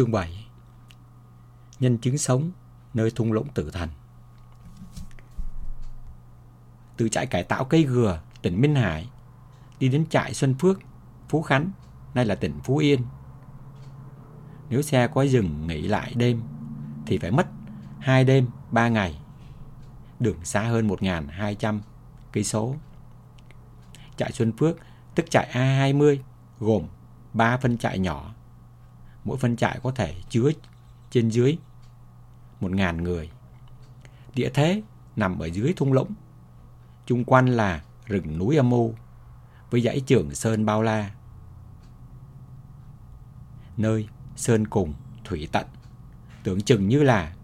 Chương 7 Nhân chứng sống nơi thung lũng tử thần Từ trại cải tạo cây gừa, tỉnh Minh Hải đi đến trại Xuân Phước, Phú Khánh, nay là tỉnh Phú Yên. Nếu xe có dừng nghỉ lại đêm thì phải mất 2 đêm 3 ngày. Đường xa hơn 1.200 cây số. Trại Xuân Phước tức trại A20 gồm 3 phân trại nhỏ. Mỗi phân trại có thể chứa trên dưới 1.000 người. Địa thế nằm ở dưới thung lũng. chung quanh là rừng núi âm u với dãy trường sơn bao la. Nơi sơn cùng thủy tận, tưởng chừng như là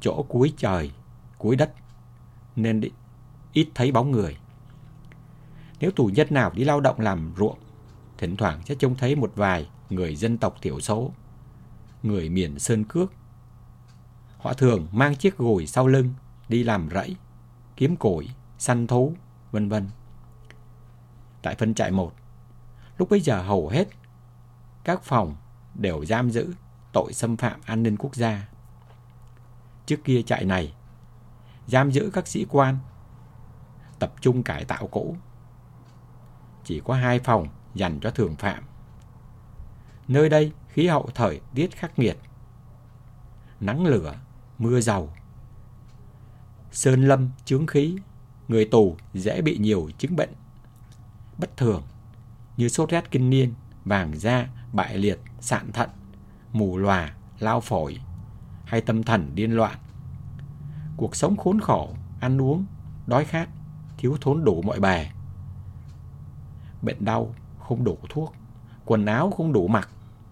chỗ cuối trời, cuối đất, nên ít thấy bóng người. Nếu tù nhân nào đi lao động làm ruộng, thỉnh thoảng sẽ trông thấy một vài người dân tộc thiểu số, người miền Sơn Cước. Họ thường mang chiếc gùi sau lưng đi làm rẫy, kiếm củi, săn thú, vân vân. Tại phân trại 1, lúc bấy giờ hầu hết các phòng đều giam giữ tội xâm phạm an ninh quốc gia. Trước kia trại này giam giữ các sĩ quan tập trung cải tạo cũ. Chỉ có hai phòng dành cho thường phạm. Nơi đây khí hậu thời tiết khắc nghiệt. Nắng lửa, mưa dầu. Sơn lâm, chướng khí, người tù dễ bị nhiều chứng bệnh bất thường như sốt rét kinh niên, vàng da, bại liệt, sạn thận, mù lòa, lao phổi hay tâm thần điên loạn. Cuộc sống khốn khổ, ăn uống, đói khát, thiếu thốn đủ mọi bề. Bệnh đau, không đủ thuốc, quần áo không đủ mặc,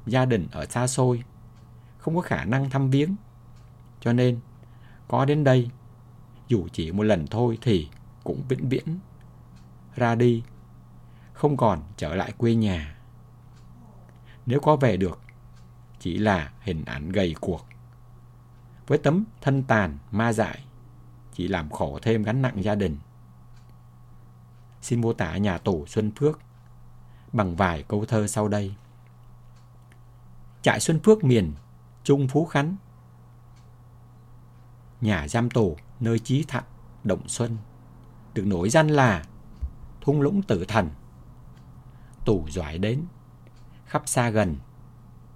gia đình ở xa xôi, không có khả năng thăm viếng. Cho nên, có đến đây, dù chỉ một lần thôi thì cũng vĩnh viễn ra đi không còn trở lại quê nhà. Nếu có về được, chỉ là hình ảnh gầy cuộc. Với tấm thân tàn, ma dại, chỉ làm khổ thêm gánh nặng gia đình. Xin mô tả nhà tù Xuân Phước bằng vài câu thơ sau đây. Trại Xuân Phước miền Trung Phú Khánh Nhà giam tù nơi chí thạnh, Động Xuân được nổi danh là thung lũng tử thần tù giỏi đến, khắp xa gần,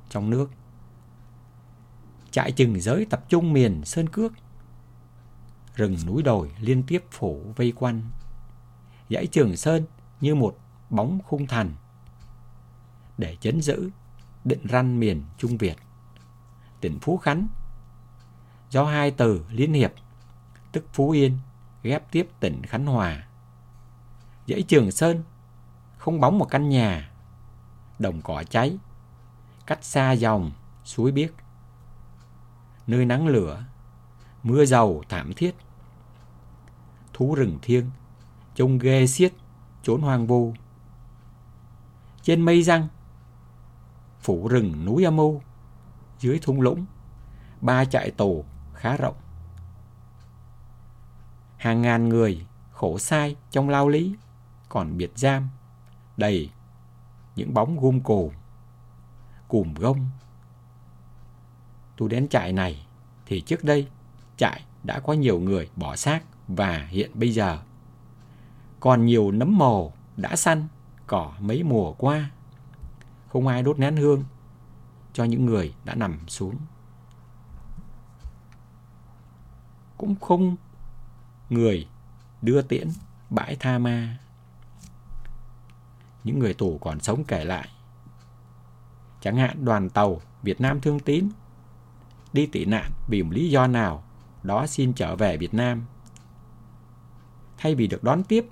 trong nước. Trại chừng giới tập trung miền Sơn Cước, rừng núi đồi liên tiếp phủ vây quanh. Dãy Trường Sơn như một bóng khung thành để chấn giữ định răn miền Trung Việt. Tỉnh Phú Khánh do hai từ liên hiệp tức Phú Yên ghép tiếp tỉnh Khánh Hòa. Dãy Trường Sơn không bóng một căn nhà, đồng cỏ cháy, cách xa dòng, suối biếc. Nơi nắng lửa, mưa dầu thảm thiết. Thú rừng thiêng, trông ghê xiết, trốn hoang vu. Trên mây răng, phủ rừng núi âm mưu dưới thung lũng, ba trại tù khá rộng. Hàng ngàn người khổ sai trong lao lý, còn biệt giam đầy những bóng gum cồn, cùm gông. Tôi đến trại này thì trước đây trại đã có nhiều người bỏ xác và hiện bây giờ còn nhiều nấm mồ đã săn cỏ mấy mùa qua. Không ai đốt nén hương cho những người đã nằm xuống. Cũng không người đưa tiễn bãi tha ma những người tù còn sống kể lại. Chẳng hạn đoàn tàu Việt Nam Thương Tín đi tị nạn vì một lý do nào đó xin trở về Việt Nam. Thay vì được đón tiếp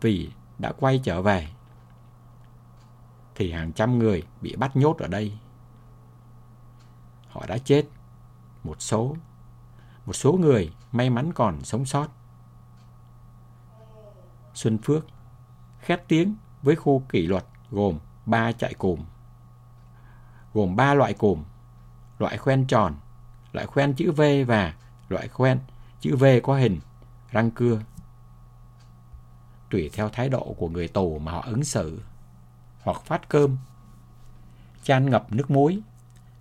vì đã quay trở về thì hàng trăm người bị bắt nhốt ở đây. Họ đã chết. Một số một số người may mắn còn sống sót. Xuân Phước khét tiếng với khu kỷ luật gồm 3 trại cùm. Gồm 3 loại cùm, loại khoen tròn, loại khoen chữ V và loại khoen chữ V có hình răng cưa. Tùy theo thái độ của người tù mà họ ứng xử, hoặc phát cơm, chan ngập nước muối,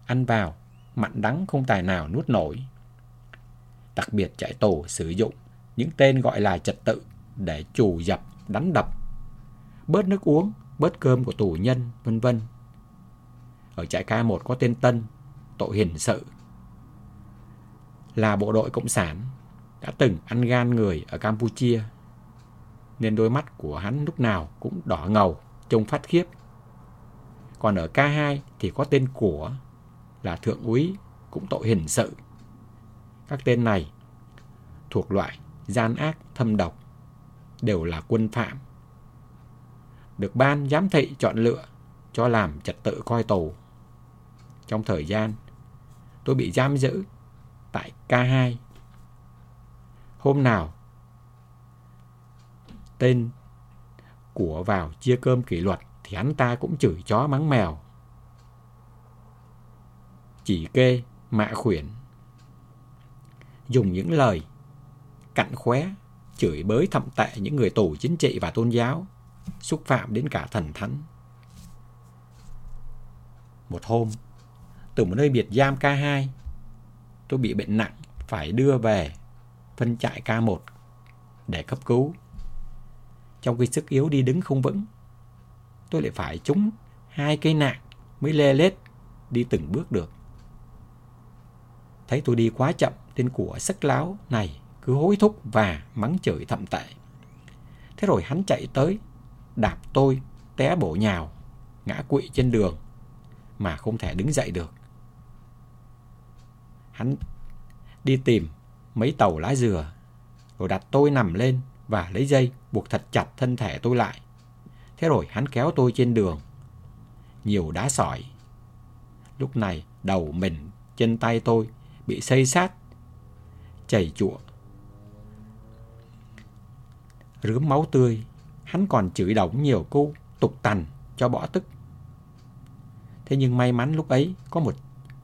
ăn vào, mặn đắng không tài nào nuốt nổi. Đặc biệt trại tù sử dụng những tên gọi là trật tự để chủ dập, đánh đập, bớt nước uống, bớt cơm của tù nhân, vân vân. Ở trại K1 có tên Tân, tội hình sự. Là bộ đội Cộng sản, đã từng ăn gan người ở Campuchia, nên đôi mắt của hắn lúc nào cũng đỏ ngầu, trông phát khiếp. Còn ở K2 thì có tên của là thượng úy, cũng tội hình sự. Các tên này thuộc loại gian ác thâm độc, đều là quân phạm. Được ban giám thị chọn lựa cho làm trật tự coi tù. Trong thời gian, tôi bị giam giữ tại K2. Hôm nào, tên của vào chia cơm kỷ luật thì hắn ta cũng chửi chó mắng mèo. Chỉ kê, mạ khuyển. Dùng những lời cặn khóe, chửi bới thậm tệ những người tù chính trị và tôn giáo, xúc phạm đến cả thần thánh. Một hôm, từ một nơi biệt giam K2, tôi bị bệnh nặng, phải đưa về phân trại K1 để cấp cứu. Trong khi sức yếu đi đứng không vững, tôi lại phải trúng hai cây nạng mới lê lết đi từng bước được. Thấy tôi đi quá chậm, tên của sắc láo này cứ hối thúc và mắng chửi thậm tệ. Thế rồi hắn chạy tới, đạp tôi, té bổ nhào, ngã quỵ trên đường, mà không thể đứng dậy được. Hắn đi tìm mấy tàu lá dừa, rồi đặt tôi nằm lên và lấy dây buộc thật chặt thân thể tôi lại. Thế rồi hắn kéo tôi trên đường. Nhiều đá sỏi. Lúc này đầu mình, chân tay tôi bị xây sát, chảy chụa. Rướm máu tươi, hắn còn chửi đổng nhiều câu tục tằn cho bỏ tức. Thế nhưng may mắn lúc ấy có một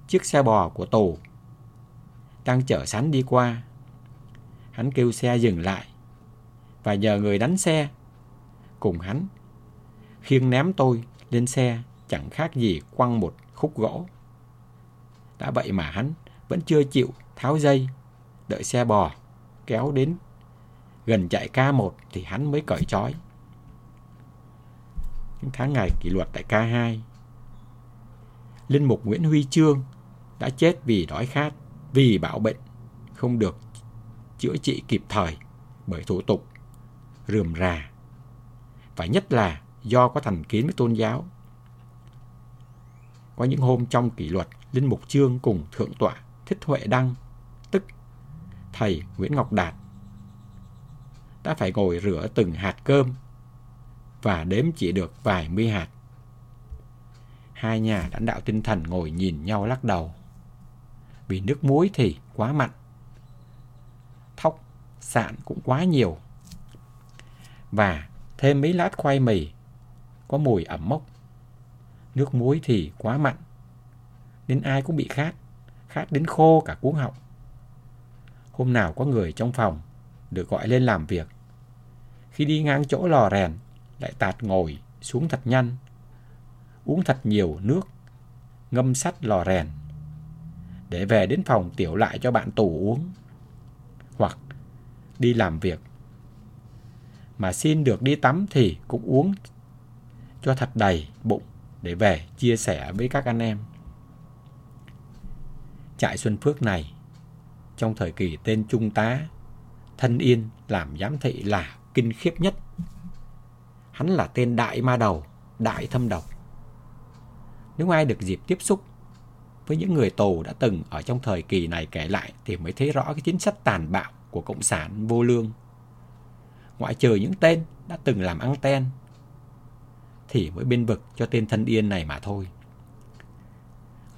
chiếc xe bò của tù đang chở sắn đi qua. Hắn kêu xe dừng lại và nhờ người đánh xe cùng hắn khiêng ném tôi lên xe chẳng khác gì quăng một khúc gỗ. Đã vậy mà hắn vẫn chưa chịu tháo dây, đợi xe bò, kéo đến gần chạy K1 thì hắn mới cởi trói. Những tháng ngày kỷ luật tại K2, Linh mục Nguyễn Huy Trương đã chết vì đói khát, vì bạo bệnh, không được chữa trị kịp thời bởi thủ tục rườm rà. Và nhất là do có thành kiến với tôn giáo. Có những hôm trong kỷ luật, Linh Mục Trương cùng Thượng tọa Thích Huệ Đăng, tức thầy Nguyễn Ngọc Đạt, đã phải ngồi rửa từng hạt cơm và đếm chỉ được vài mươi hạt. Hai nhà lãnh đạo tinh thần ngồi nhìn nhau lắc đầu. Vì nước muối thì quá mặn. Thóc, sạn cũng quá nhiều. Và thêm mấy lát khoai mì có mùi ẩm mốc. Nước muối thì quá mặn, nên ai cũng bị khát, khát đến khô cả cuống họng. Hôm nào có người trong phòng được gọi lên làm việc. Khi đi ngang chỗ lò rèn, lại tạt ngồi xuống thật nhanh, uống thật nhiều nước, ngâm sắt lò rèn, để về đến phòng tiểu lại cho bạn tù uống. Hoặc đi làm việc, mà xin được đi tắm thì cũng uống cho thật đầy bụng để về chia sẻ với các anh em. Trại Xuân Phước này, trong thời kỳ tên Trung tá, Thân Yên làm giám thị là kinh khiếp nhất. Hắn là tên đại ma đầu, đại thâm độc. Nếu ai được dịp tiếp xúc với những người tù đã từng ở trong thời kỳ này kể lại thì mới thấy rõ cái chính sách tàn bạo của Cộng sản vô lương. Ngoại trừ những tên đã từng làm ăn ten thì mới bên vực cho tên thân yên này mà thôi.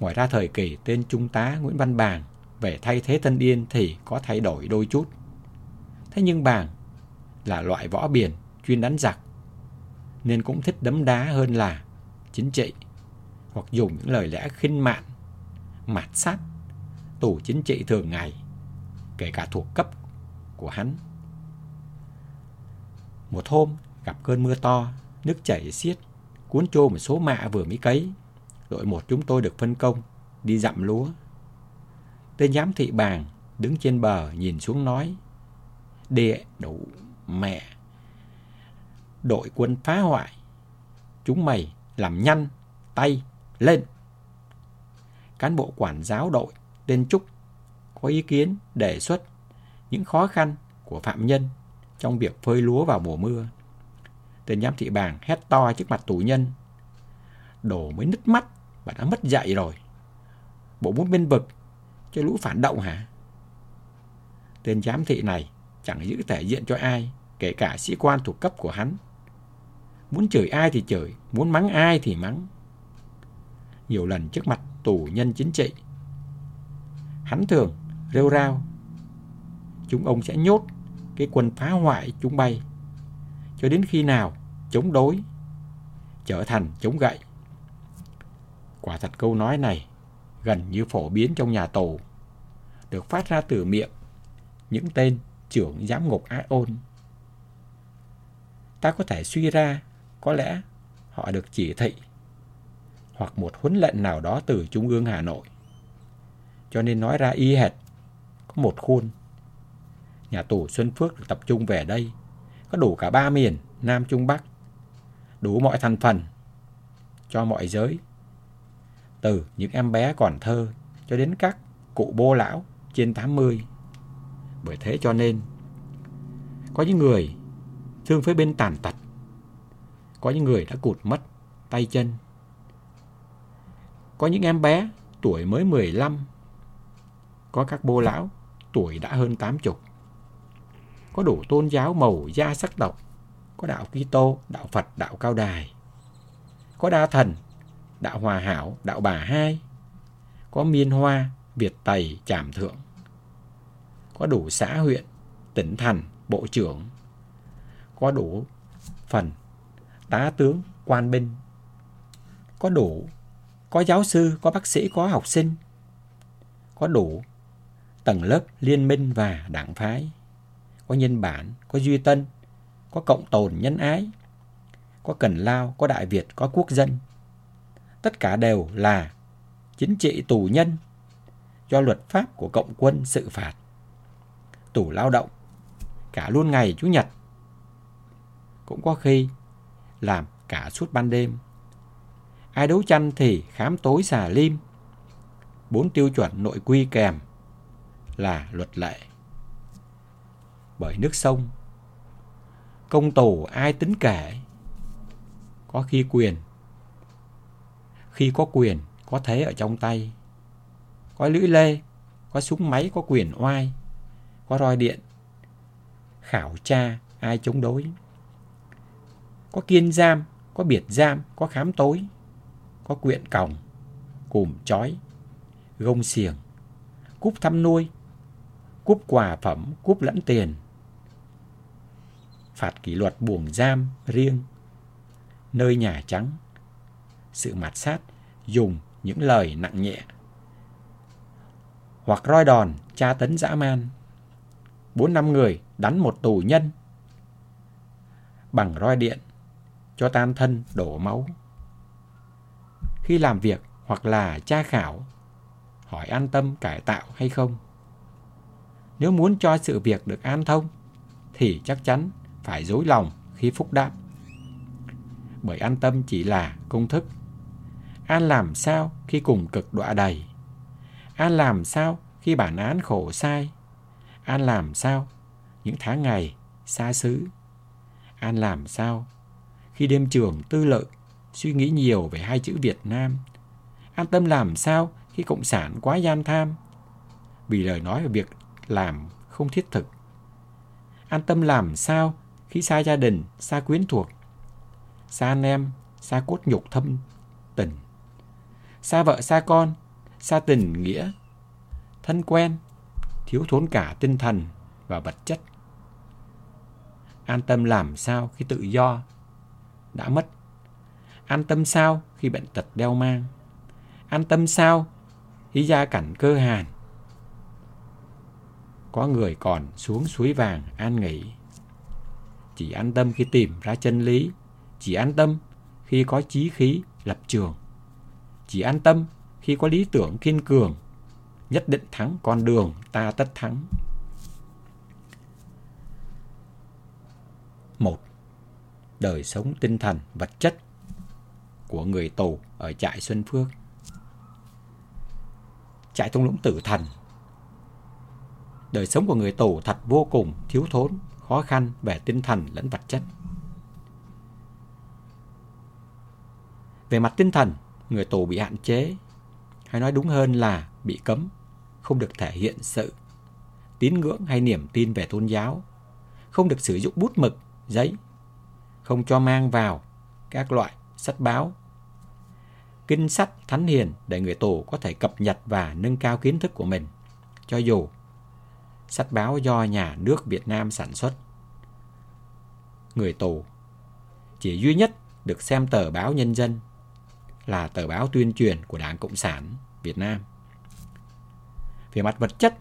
Ngoài ra thời kỳ tên Trung tá Nguyễn Văn Bàng về thay thế thân yên thì có thay đổi đôi chút. Thế nhưng Bàng là loại võ biển chuyên đánh giặc nên cũng thích đấm đá hơn là chính trị hoặc dùng những lời lẽ khinh mạn, mạt sát, tù chính trị thường ngày, kể cả thuộc cấp của hắn. Một hôm gặp cơn mưa to, nước chảy xiết, cuốn trôi một số mạ vừa mới cấy. Đội một chúng tôi được phân công đi dặm lúa. Tên giám thị bàng đứng trên bờ nhìn xuống nói, địa đủ mẹ. Đội quân phá hoại, chúng mày làm nhanh, tay, lên. Cán bộ quản giáo đội tên Trúc có ý kiến đề xuất những khó khăn của phạm nhân trong việc phơi lúa vào mùa mưa. Tên giám thị bàng hét to trước mặt tù nhân. Đồ mới nứt mắt và đã mất dạy rồi. Bộ muốn bên vực cho lũ phản động hả? Tên giám thị này chẳng giữ thể diện cho ai, kể cả sĩ quan thuộc cấp của hắn. Muốn chửi ai thì chửi, muốn mắng ai thì mắng. Nhiều lần trước mặt tù nhân chính trị, hắn thường rêu rao. Chúng ông sẽ nhốt cái quân phá hoại chúng bay cho đến khi nào chống đối trở thành chống gậy. Quả thật câu nói này gần như phổ biến trong nhà tù, được phát ra từ miệng những tên trưởng giám ngục Á ôn. Ta có thể suy ra có lẽ họ được chỉ thị hoặc một huấn lệnh nào đó từ Trung ương Hà Nội. Cho nên nói ra y hệt, có một khuôn. Nhà tù Xuân Phước được tập trung về đây, có đủ cả ba miền, Nam Trung Bắc, đủ mọi thành phần, cho mọi giới. Từ những em bé còn thơ cho đến các cụ bô lão trên 80. Bởi thế cho nên, có những người thương với bên tàn tật, có những người đã cụt mất tay chân, có những em bé tuổi mới 15, có các bô lão tuổi đã hơn 80. Có đủ tôn giáo màu da sắc tộc, có đạo Kitô, đạo Phật, đạo Cao Đài. Có đa thần, đạo Hòa Hảo, đạo Bà Hai. Có Miên Hoa, Việt Tày, Trảm Thượng. Có đủ xã huyện, tỉnh thành, bộ trưởng. Có đủ phần tá tướng, quan binh. Có đủ có giáo sư, có bác sĩ, có học sinh. Có đủ tầng lớp liên minh và đảng phái. Có nhân bản, có duy tân, có cộng tồn nhân ái, có cần lao, có đại Việt, có quốc dân. Tất cả đều là chính trị tù nhân do luật pháp của cộng quân sự phạt. Tù lao động, cả luôn ngày Chủ nhật. Cũng có khi làm cả suốt ban đêm Ai đấu tranh thì khám tối xà lim. Bốn tiêu chuẩn nội quy kèm là luật lệ. Bởi nước sông, công tổ ai tính kể, có khi quyền. Khi có quyền, có thế ở trong tay. Có lưỡi lê, có súng máy, có quyền oai, có roi điện. Khảo tra ai chống đối. Có kiên giam, có biệt giam, có khám tối có quyện còng, cùm chói, gông xiềng, cúp thăm nuôi, cúp quà phẩm, cúp lẫn tiền. Phạt kỷ luật buồng giam riêng, nơi Nhà Trắng. Sự mặt sát dùng những lời nặng nhẹ. Hoặc roi đòn, tra tấn dã man. Bốn năm người đánh một tù nhân. Bằng roi điện, cho tan thân đổ máu khi làm việc hoặc là tra khảo, hỏi an tâm cải tạo hay không. Nếu muốn cho sự việc được an thông, thì chắc chắn phải dối lòng khi phúc đáp. Bởi an tâm chỉ là công thức. An làm sao khi cùng cực đọa đầy? An làm sao khi bản án khổ sai? An làm sao những tháng ngày xa xứ? An làm sao khi đêm trường tư lợi suy nghĩ nhiều về hai chữ Việt Nam. An tâm làm sao khi Cộng sản quá gian tham? Vì lời nói về việc làm không thiết thực. An tâm làm sao khi xa gia đình, xa quyến thuộc, xa anh em, xa cốt nhục thâm tình, xa vợ xa con, xa tình nghĩa, thân quen, thiếu thốn cả tinh thần và vật chất. An tâm làm sao khi tự do đã mất An tâm sao khi bệnh tật đeo mang? An tâm sao khi gia cảnh cơ hàn? Có người còn xuống suối vàng an nghỉ. Chỉ an tâm khi tìm ra chân lý. Chỉ an tâm khi có chí khí lập trường. Chỉ an tâm khi có lý tưởng kiên cường, nhất định thắng con đường ta tất thắng. Một, đời sống tinh thần vật chất của người tù ở trại Xuân Phước. Trại thung lũng tử thần Đời sống của người tù thật vô cùng thiếu thốn, khó khăn về tinh thần lẫn vật chất. Về mặt tinh thần, người tù bị hạn chế, hay nói đúng hơn là bị cấm, không được thể hiện sự tín ngưỡng hay niềm tin về tôn giáo, không được sử dụng bút mực, giấy, không cho mang vào các loại sách báo, kinh sách thánh hiền để người tù có thể cập nhật và nâng cao kiến thức của mình, cho dù sách báo do nhà nước Việt Nam sản xuất. Người tù chỉ duy nhất được xem tờ báo Nhân dân là tờ báo tuyên truyền của Đảng Cộng sản Việt Nam. Về mặt vật chất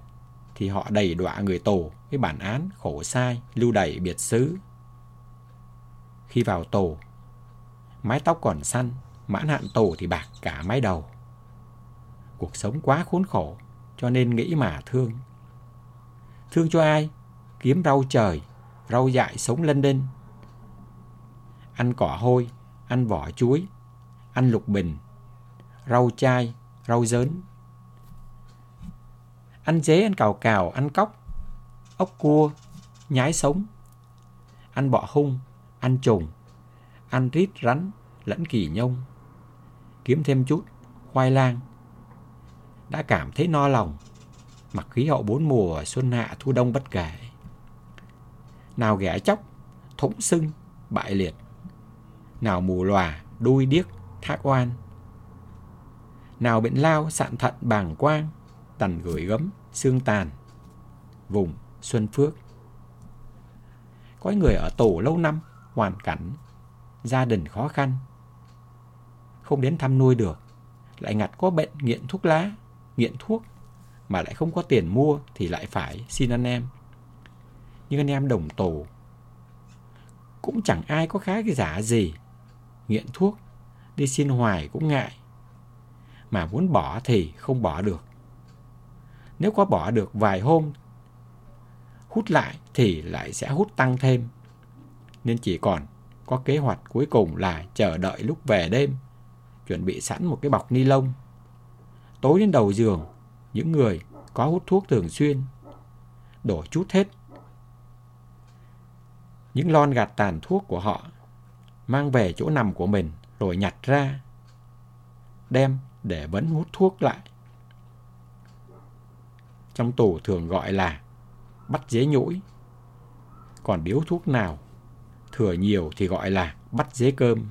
thì họ đầy đọa người tù với bản án khổ sai, lưu đày biệt xứ. Khi vào tù, mái tóc còn xanh, mãn hạn tù thì bạc cả mái đầu. Cuộc sống quá khốn khổ, cho nên nghĩ mà thương. Thương cho ai? Kiếm rau trời, rau dại sống lên đinh. Ăn cỏ hôi, ăn vỏ chuối, ăn lục bình, rau chai, rau dớn. Ăn dế, ăn cào cào, ăn cóc, ốc cua, nhái sống. Ăn bọ hung, ăn trùng, ăn rít rắn, lẫn kỳ nhông. Kiếm thêm chút khoai lang. Đã cảm thấy no lòng, mặc khí hậu bốn mùa xuân hạ thu đông bất kể. Nào ghẻ chóc, thủng sưng, bại liệt. Nào mù lòa, đuôi điếc, thác oan. Nào bệnh lao, sạn thận, bàng quang, tần gửi gấm, xương tàn. Vùng Xuân Phước. Có người ở tù lâu năm, hoàn cảnh, gia đình khó khăn. Không đến thăm nuôi được, lại ngặt có bệnh nghiện thuốc lá, nghiện thuốc mà lại không có tiền mua thì lại phải xin anh em. Nhưng anh em đồng tổ cũng chẳng ai có khá cái giả gì. Nghiện thuốc, đi xin hoài cũng ngại. Mà muốn bỏ thì không bỏ được. Nếu có bỏ được vài hôm, hút lại thì lại sẽ hút tăng thêm. Nên chỉ còn có kế hoạch cuối cùng là chờ đợi lúc về đêm, chuẩn bị sẵn một cái bọc ni lông. Tối đến đầu giường, những người có hút thuốc thường xuyên, đổ chút hết. Những lon gạt tàn thuốc của họ mang về chỗ nằm của mình rồi nhặt ra, đem để vẫn hút thuốc lại. Trong tù thường gọi là bắt dế nhũi. Còn điếu thuốc nào thừa nhiều thì gọi là bắt dế cơm.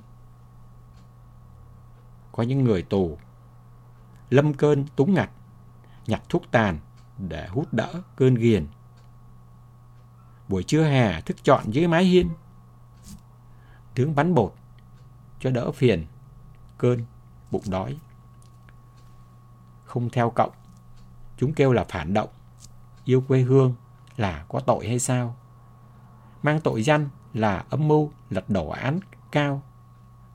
Có những người tù lâm cơn túng ngặt nhặt thuốc tàn để hút đỡ cơn ghiền. Buổi trưa hè thức chọn dưới mái hiên. Tướng bắn bột cho đỡ phiền, cơn, bụng đói. Không theo cộng, chúng kêu là phản động, yêu quê hương là có tội hay sao? Mang tội danh là âm mưu lật đổ án cao,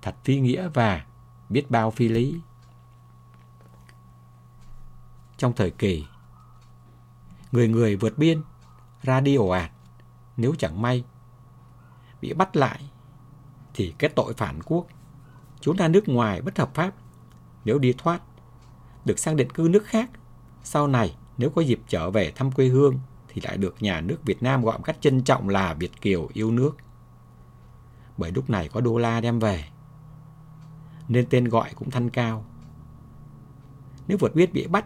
thật phi nghĩa và biết bao phi lý trong thời kỳ. Người người vượt biên, ra đi ồ ạt, nếu chẳng may bị bắt lại thì cái tội phản quốc, trốn ra nước ngoài bất hợp pháp. Nếu đi thoát, được sang định cư nước khác, sau này nếu có dịp trở về thăm quê hương thì lại được nhà nước Việt Nam gọi một cách trân trọng là Việt Kiều yêu nước. Bởi lúc này có đô la đem về, nên tên gọi cũng thanh cao. Nếu vượt biết bị bắt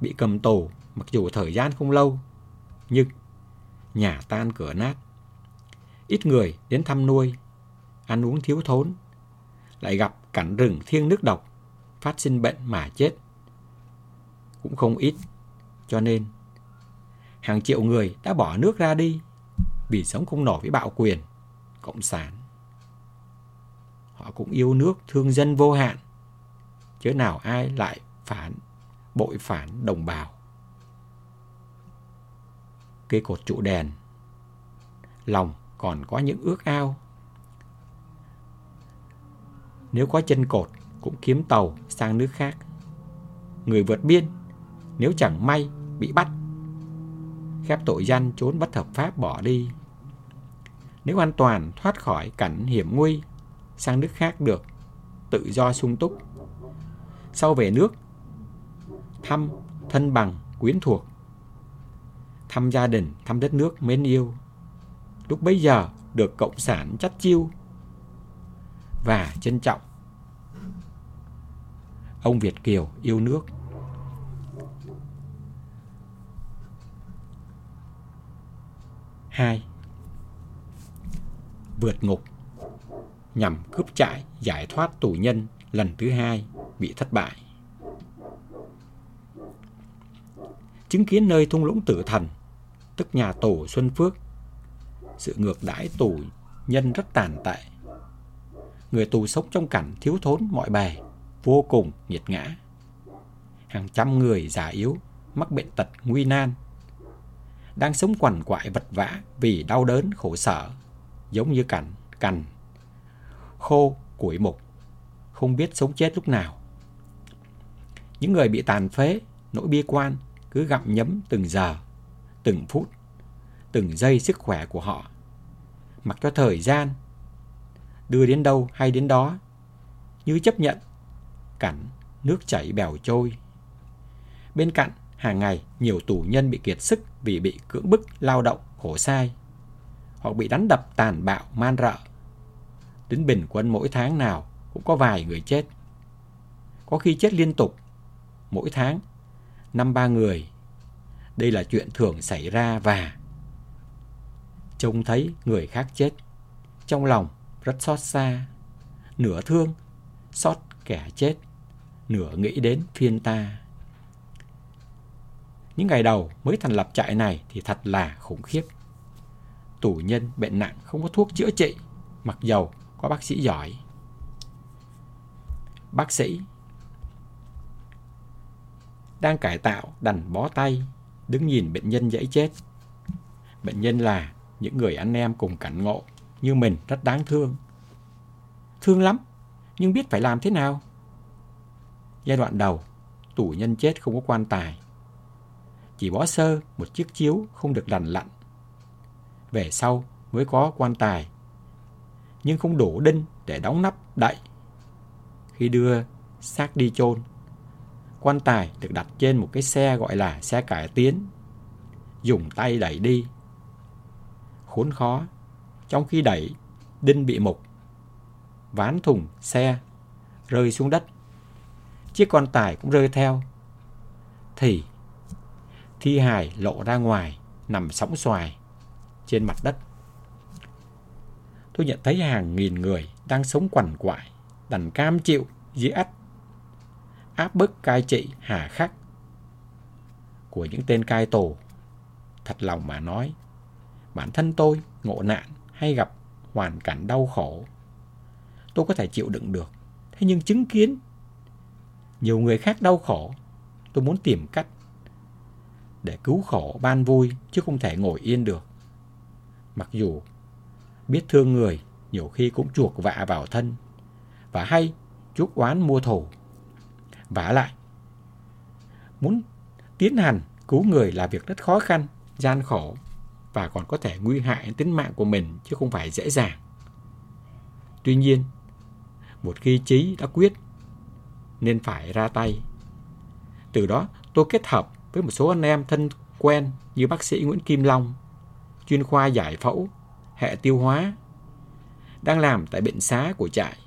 bị cầm tù mặc dù thời gian không lâu, nhưng nhà tan cửa nát. Ít người đến thăm nuôi, ăn uống thiếu thốn, lại gặp cảnh rừng thiêng nước độc, phát sinh bệnh mà chết. Cũng không ít, cho nên hàng triệu người đã bỏ nước ra đi vì sống không nổi với bạo quyền, cộng sản. Họ cũng yêu nước, thương dân vô hạn, chứ nào ai lại phản bội phản đồng bào. Cây cột trụ đèn Lòng còn có những ước ao Nếu có chân cột Cũng kiếm tàu sang nước khác người vượt biên nếu chẳng may bị bắt. Khép tội danh trốn bất hợp pháp bỏ đi. Nếu an toàn thoát khỏi cảnh hiểm nguy, sang nước khác được, tự do sung túc. Sau về nước, thăm thân bằng, quyến thuộc, thăm gia đình, thăm đất nước mến yêu. Lúc bấy giờ được cộng sản chắt chiêu và trân trọng. Ông Việt Kiều yêu nước. hai Vượt ngục nhằm cướp trại giải thoát tù nhân lần thứ hai bị thất bại. Chứng kiến nơi thung lũng tử thần, tức nhà tù Xuân Phước, sự ngược đãi tù nhân rất tàn tệ. Người tù sống trong cảnh thiếu thốn mọi bề, vô cùng nghiệt ngã. Hàng trăm người già yếu, mắc bệnh tật nguy nan, đang sống quằn quại vật vã vì đau đớn khổ sở, giống như cảnh cành khô, củi mục, không biết sống chết lúc nào. Những người bị tàn phế, nỗi bi quan cứ gặm nhấm từng giờ, từng phút, từng giây sức khỏe của họ. Mặc cho thời gian đưa đến đâu hay đến đó, như chấp nhận cảnh nước chảy bèo trôi. Bên cạnh, hàng ngày nhiều tù nhân bị kiệt sức vì bị cưỡng bức lao động khổ sai, hoặc bị đánh đập tàn bạo man rợ Đến bình quân mỗi tháng nào cũng có vài người chết. Có khi chết liên tục, mỗi tháng, năm ba người. Đây là chuyện thường xảy ra và trông thấy người khác chết. Trong lòng rất xót xa, nửa thương, xót kẻ chết, nửa nghĩ đến phiên ta. Những ngày đầu mới thành lập trại này thì thật là khủng khiếp. Tù nhân bệnh nặng không có thuốc chữa trị, mặc dầu có bác sĩ giỏi. Bác sĩ đang cải tạo đành bó tay, đứng nhìn bệnh nhân dãy chết. Bệnh nhân là những người anh em cùng cảnh ngộ như mình rất đáng thương. Thương lắm, nhưng biết phải làm thế nào? Giai đoạn đầu, tù nhân chết không có quan tài. Chỉ bó sơ một chiếc chiếu không được lành lặn. Về sau mới có quan tài nhưng không đủ đinh để đóng nắp đậy. Khi đưa xác đi chôn, quan tài được đặt trên một cái xe gọi là xe cải tiến, dùng tay đẩy đi. Khốn khó, trong khi đẩy, đinh bị mục, ván thùng xe rơi xuống đất. Chiếc quan tài cũng rơi theo. Thì thi hài lộ ra ngoài, nằm sóng xoài trên mặt đất tôi nhận thấy hàng nghìn người đang sống quằn quại, đành cam chịu dưới ách, áp bức cai trị hà khắc của những tên cai tù. Thật lòng mà nói, bản thân tôi ngộ nạn hay gặp hoàn cảnh đau khổ, tôi có thể chịu đựng được. Thế nhưng chứng kiến nhiều người khác đau khổ, tôi muốn tìm cách để cứu khổ ban vui chứ không thể ngồi yên được. Mặc dù biết thương người, nhiều khi cũng chuộc vạ vào thân, và hay chuốc oán mua thù vả lại, muốn tiến hành cứu người là việc rất khó khăn, gian khổ, và còn có thể nguy hại tính mạng của mình chứ không phải dễ dàng. Tuy nhiên, một khi trí đã quyết, nên phải ra tay. Từ đó, tôi kết hợp với một số anh em thân quen như bác sĩ Nguyễn Kim Long, chuyên khoa giải phẫu hệ tiêu hóa đang làm tại bệnh xá của trại.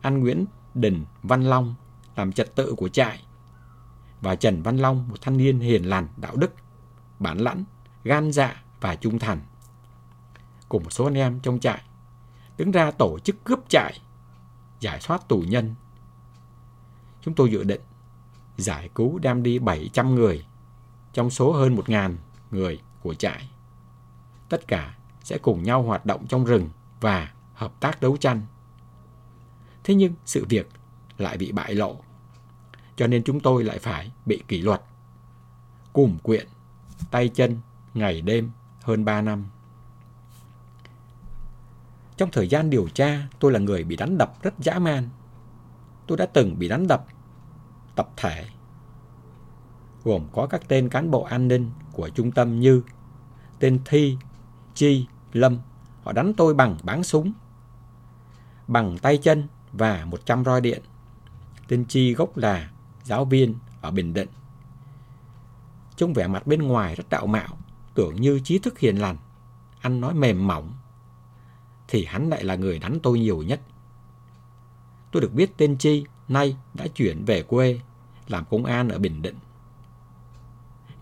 Anh Nguyễn Đình Văn Long làm trật tự của trại và Trần Văn Long một thanh niên hiền lành, đạo đức, bản lãnh, gan dạ và trung thành. Cùng một số anh em trong trại đứng ra tổ chức cướp trại, giải thoát tù nhân. Chúng tôi dự định giải cứu đem đi 700 người trong số hơn 1.000 người của trại. Tất cả sẽ cùng nhau hoạt động trong rừng và hợp tác đấu tranh. Thế nhưng sự việc lại bị bại lộ, cho nên chúng tôi lại phải bị kỷ luật. Cùm quyện, tay chân, ngày đêm hơn 3 năm. Trong thời gian điều tra, tôi là người bị đánh đập rất dã man. Tôi đã từng bị đánh đập tập thể gồm có các tên cán bộ an ninh của trung tâm như tên Thi, Chi, Lâm. Họ đánh tôi bằng báng súng, bằng tay chân và 100 roi điện. Tên Chi gốc là giáo viên ở Bình Định. Trông vẻ mặt bên ngoài rất đạo mạo, tưởng như trí thức hiền lành, ăn nói mềm mỏng, thì hắn lại là người đánh tôi nhiều nhất. Tôi được biết tên Chi nay đã chuyển về quê làm công an ở Bình Định.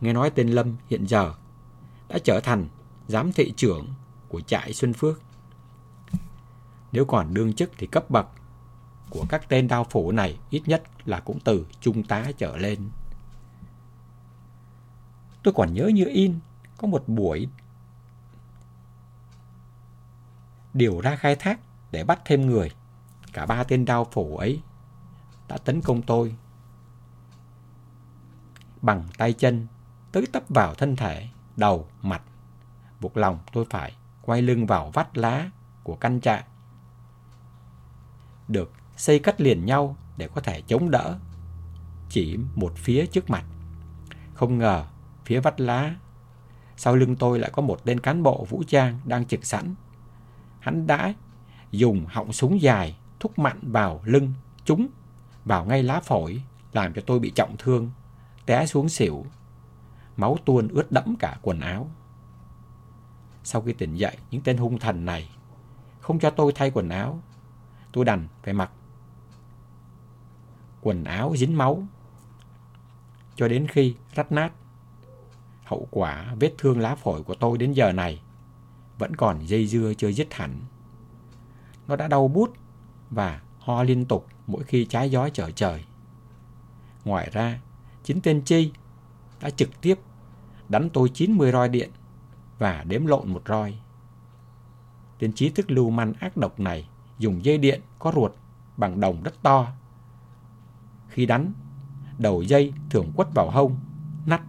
Nghe nói tên Lâm hiện giờ đã trở thành giám thị trưởng của trại Xuân Phước. Nếu còn đương chức thì cấp bậc của các tên đao phủ này ít nhất là cũng từ trung tá trở lên. Tôi còn nhớ như in có một buổi điều ra khai thác để bắt thêm người. Cả ba tên đao phủ ấy đã tấn công tôi bằng tay chân tới tấp vào thân thể, đầu, mặt. Buộc lòng tôi phải quay lưng vào vắt lá của căn trại. Được xây cắt liền nhau để có thể chống đỡ, chỉ một phía trước mặt. Không ngờ, phía vắt lá, sau lưng tôi lại có một tên cán bộ vũ trang đang trực sẵn. Hắn đã dùng họng súng dài thúc mạnh vào lưng chúng, vào ngay lá phổi, làm cho tôi bị trọng thương, té xuống xỉu, máu tuôn ướt đẫm cả quần áo sau khi tỉnh dậy, những tên hung thần này không cho tôi thay quần áo tôi đành phải mặc quần áo dính máu cho đến khi rách nát hậu quả vết thương lá phổi của tôi đến giờ này vẫn còn dây dưa chưa dứt hẳn nó đã đau bút và ho liên tục mỗi khi trái gió trở trời. Ngoài ra, chính tên Chi đã trực tiếp đánh tôi 90 roi điện và đếm lộn một roi. Tên trí thức lưu manh ác độc này dùng dây điện có ruột bằng đồng rất to. Khi đánh, đầu dây thường quất vào hông, nắt,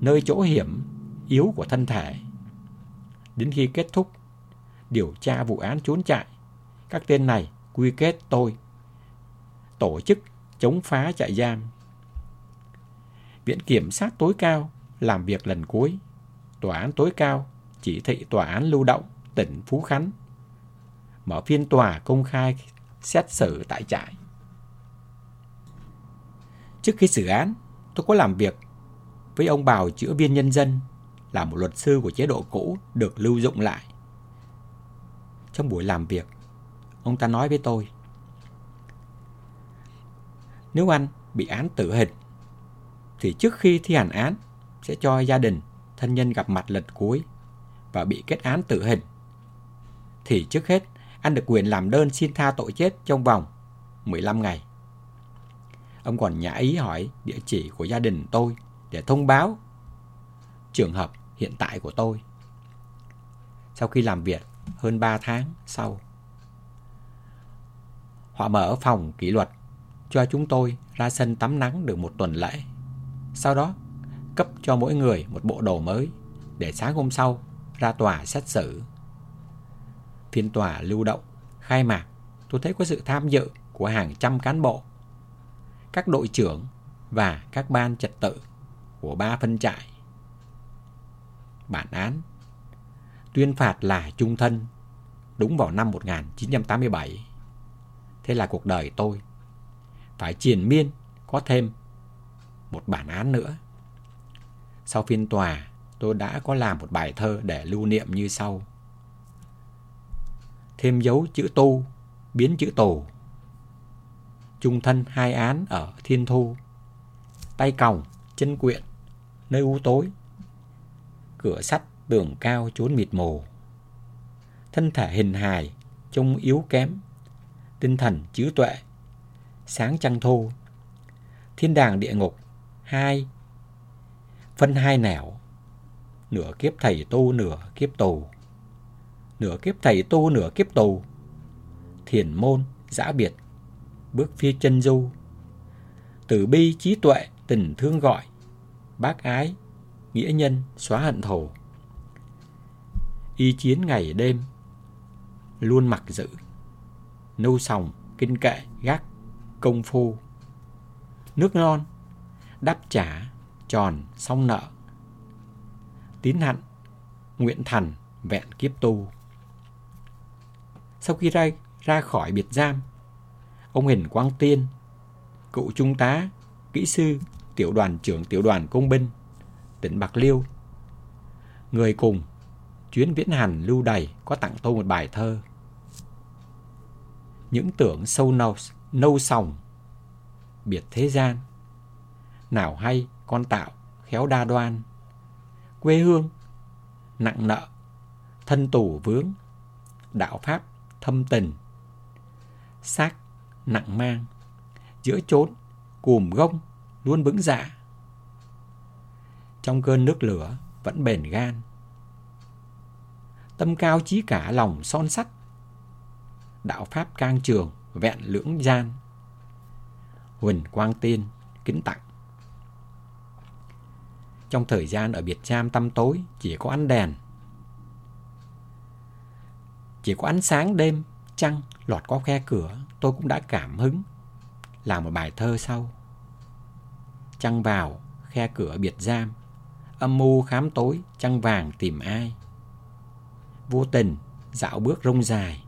nơi chỗ hiểm, yếu của thân thể. Đến khi kết thúc, điều tra vụ án trốn chạy, các tên này quy kết tôi tổ chức chống phá trại giam. Viện Kiểm sát tối cao làm việc lần cuối. Tòa án tối cao chỉ thị tòa án lưu động tỉnh Phú Khánh mở phiên tòa công khai xét xử tại trại. Trước khi xử án, tôi có làm việc với ông Bào chữa viên nhân dân là một luật sư của chế độ cũ được lưu dụng lại. Trong buổi làm việc, ông ta nói với tôi nếu anh bị án tử hình, thì trước khi thi hành án sẽ cho gia đình, thân nhân gặp mặt lần cuối và bị kết án tử hình. Thì trước hết, anh được quyền làm đơn xin tha tội chết trong vòng 15 ngày. Ông còn nhã ý hỏi địa chỉ của gia đình tôi để thông báo trường hợp hiện tại của tôi. Sau khi làm việc hơn 3 tháng sau, họ mở phòng kỷ luật cho chúng tôi ra sân tắm nắng được một tuần lễ. Sau đó, cấp cho mỗi người một bộ đồ mới để sáng hôm sau ra tòa xét xử. Phiên tòa lưu động, khai mạc, tôi thấy có sự tham dự của hàng trăm cán bộ, các đội trưởng và các ban trật tự của ba phân trại. Bản án tuyên phạt là trung thân đúng vào năm 1987. Thế là cuộc đời tôi phải triền miên có thêm một bản án nữa. Sau phiên tòa, tôi đã có làm một bài thơ để lưu niệm như sau. Thêm dấu chữ tu, biến chữ tù. Trung thân hai án ở thiên thu. Tay còng, chân quyện, nơi u tối. Cửa sắt, tường cao trốn mịt mù. Thân thể hình hài, trông yếu kém. Tinh thần trí tuệ, sáng trăng thu. Thiên đàng địa ngục, hai. Phân hai nẻo. Nửa kiếp thầy tu, nửa kiếp tù. Nửa kiếp thầy tu, nửa kiếp tù. Thiền môn, giã biệt, bước phía chân du. Từ bi trí tuệ, tình thương gọi. Bác ái, nghĩa nhân, xóa hận thù. Y chiến ngày đêm, luôn mặc giữ. Nâu sòng, kinh kệ, gác công phu. Nước non, đáp trả, tròn xong nợ. Tín hạnh, nguyện thành, vẹn kiếp tu. Sau khi ra, ra khỏi biệt giam, ông Hình Quang Tiên, cựu trung tá, kỹ sư, tiểu đoàn trưởng tiểu đoàn công binh, tỉnh Bạc Liêu, người cùng chuyến viễn hành lưu đầy có tặng tôi một bài thơ. Những tưởng sâu nâu, nâu sòng, biệt thế gian. Nào hay con tạo, khéo đa đoan. Quê hương, nặng nợ, thân tù vướng, đạo pháp, thâm tình. Xác, nặng mang, giữa chốn, cùm gông, luôn vững dạ. Trong cơn nước lửa, vẫn bền gan tâm cao chí cả lòng son sắt. Đạo Pháp cang trường, vẹn lưỡng gian. Huỳnh Quang Tiên, kính tặng. Trong thời gian ở biệt giam tăm tối, chỉ có ánh đèn. Chỉ có ánh sáng đêm, trăng lọt qua khe cửa, tôi cũng đã cảm hứng. Làm một bài thơ sau. Trăng vào, khe cửa biệt giam, âm mưu khám tối, trăng vàng tìm ai vô tình dạo bước rông dài.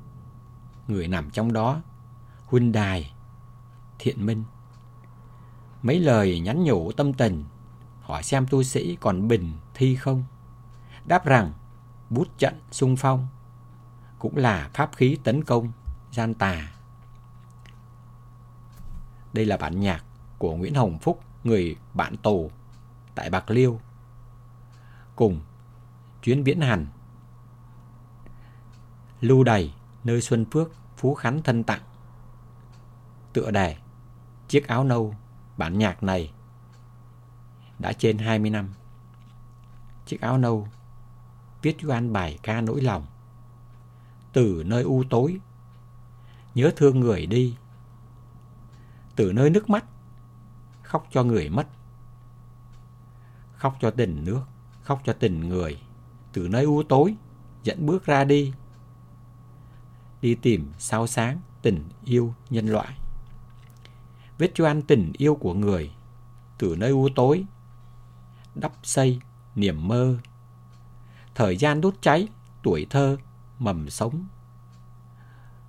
Người nằm trong đó, huynh đài, thiện minh. Mấy lời nhắn nhủ tâm tình, hỏi xem tu sĩ còn bình thi không. Đáp rằng, bút trận sung phong, cũng là pháp khí tấn công, gian tà. Đây là bản nhạc của Nguyễn Hồng Phúc, người bạn tù tại Bạc Liêu. Cùng chuyến viễn hành lưu đầy nơi Xuân Phước, Phú Khánh thân tặng. Tựa đề Chiếc áo nâu, bản nhạc này đã trên 20 năm. Chiếc áo nâu viết cho anh bài ca nỗi lòng. Từ nơi u tối, nhớ thương người đi. Từ nơi nước mắt, khóc cho người mất. Khóc cho tình nước, khóc cho tình người. Từ nơi u tối, dẫn bước ra đi đi tìm sao sáng tình yêu nhân loại. Vết cho anh tình yêu của người từ nơi u tối, đắp xây niềm mơ. Thời gian đốt cháy tuổi thơ mầm sống.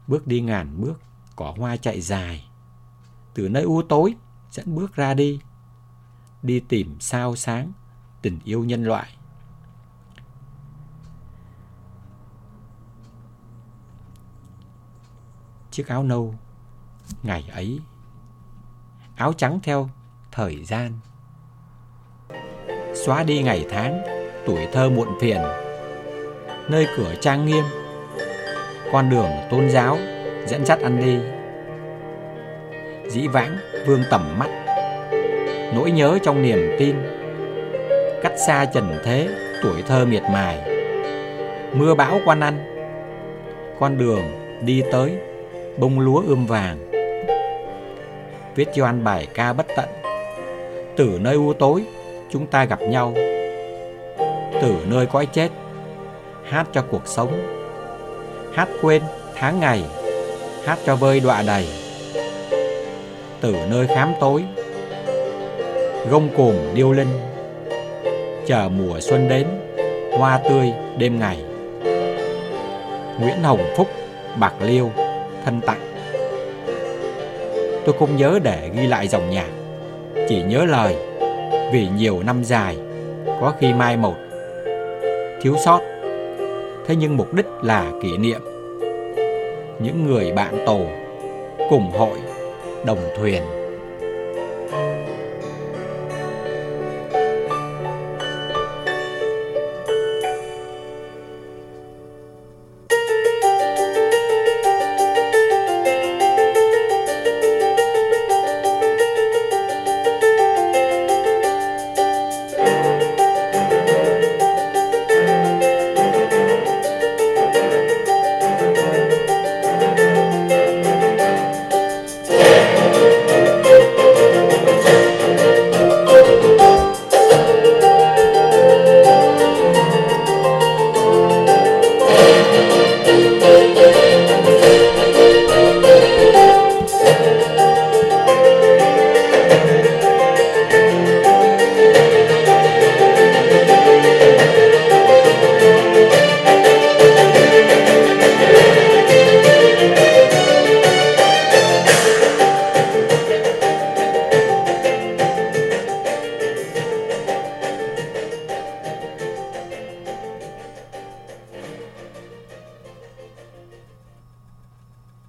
Bước đi ngàn bước, cỏ hoa chạy dài. Từ nơi u tối dẫn bước ra đi, đi tìm sao sáng tình yêu nhân loại. chiếc áo nâu ngày ấy áo trắng theo thời gian xóa đi ngày tháng tuổi thơ muộn phiền nơi cửa trang nghiêm con đường tôn giáo dẫn dắt ăn đi. Dĩ vãng, vương tầm mắt, nỗi nhớ trong niềm tin cách xa trần thế tuổi thơ miệt mài. Mưa bão quan ăn, con đường đi tới bông lúa ươm vàng. Viết cho anh bài ca bất tận, Từ nơi u tối chúng ta gặp nhau. Từ nơi cõi chết Hát cho cuộc sống Hát quên tháng ngày Hát cho vơi đọa đầy Từ nơi khám tối Gông cùm điêu linh Chờ mùa xuân đến Hoa tươi đêm ngày Nguyễn Hồng Phúc Bạc Liêu thân tặng. Tôi không nhớ để ghi lại dòng nhạc, chỉ nhớ lời vì nhiều năm dài có khi mai một, thiếu sót. Thế nhưng mục đích là kỷ niệm. Những người bạn tổ cùng hội, đồng thuyền.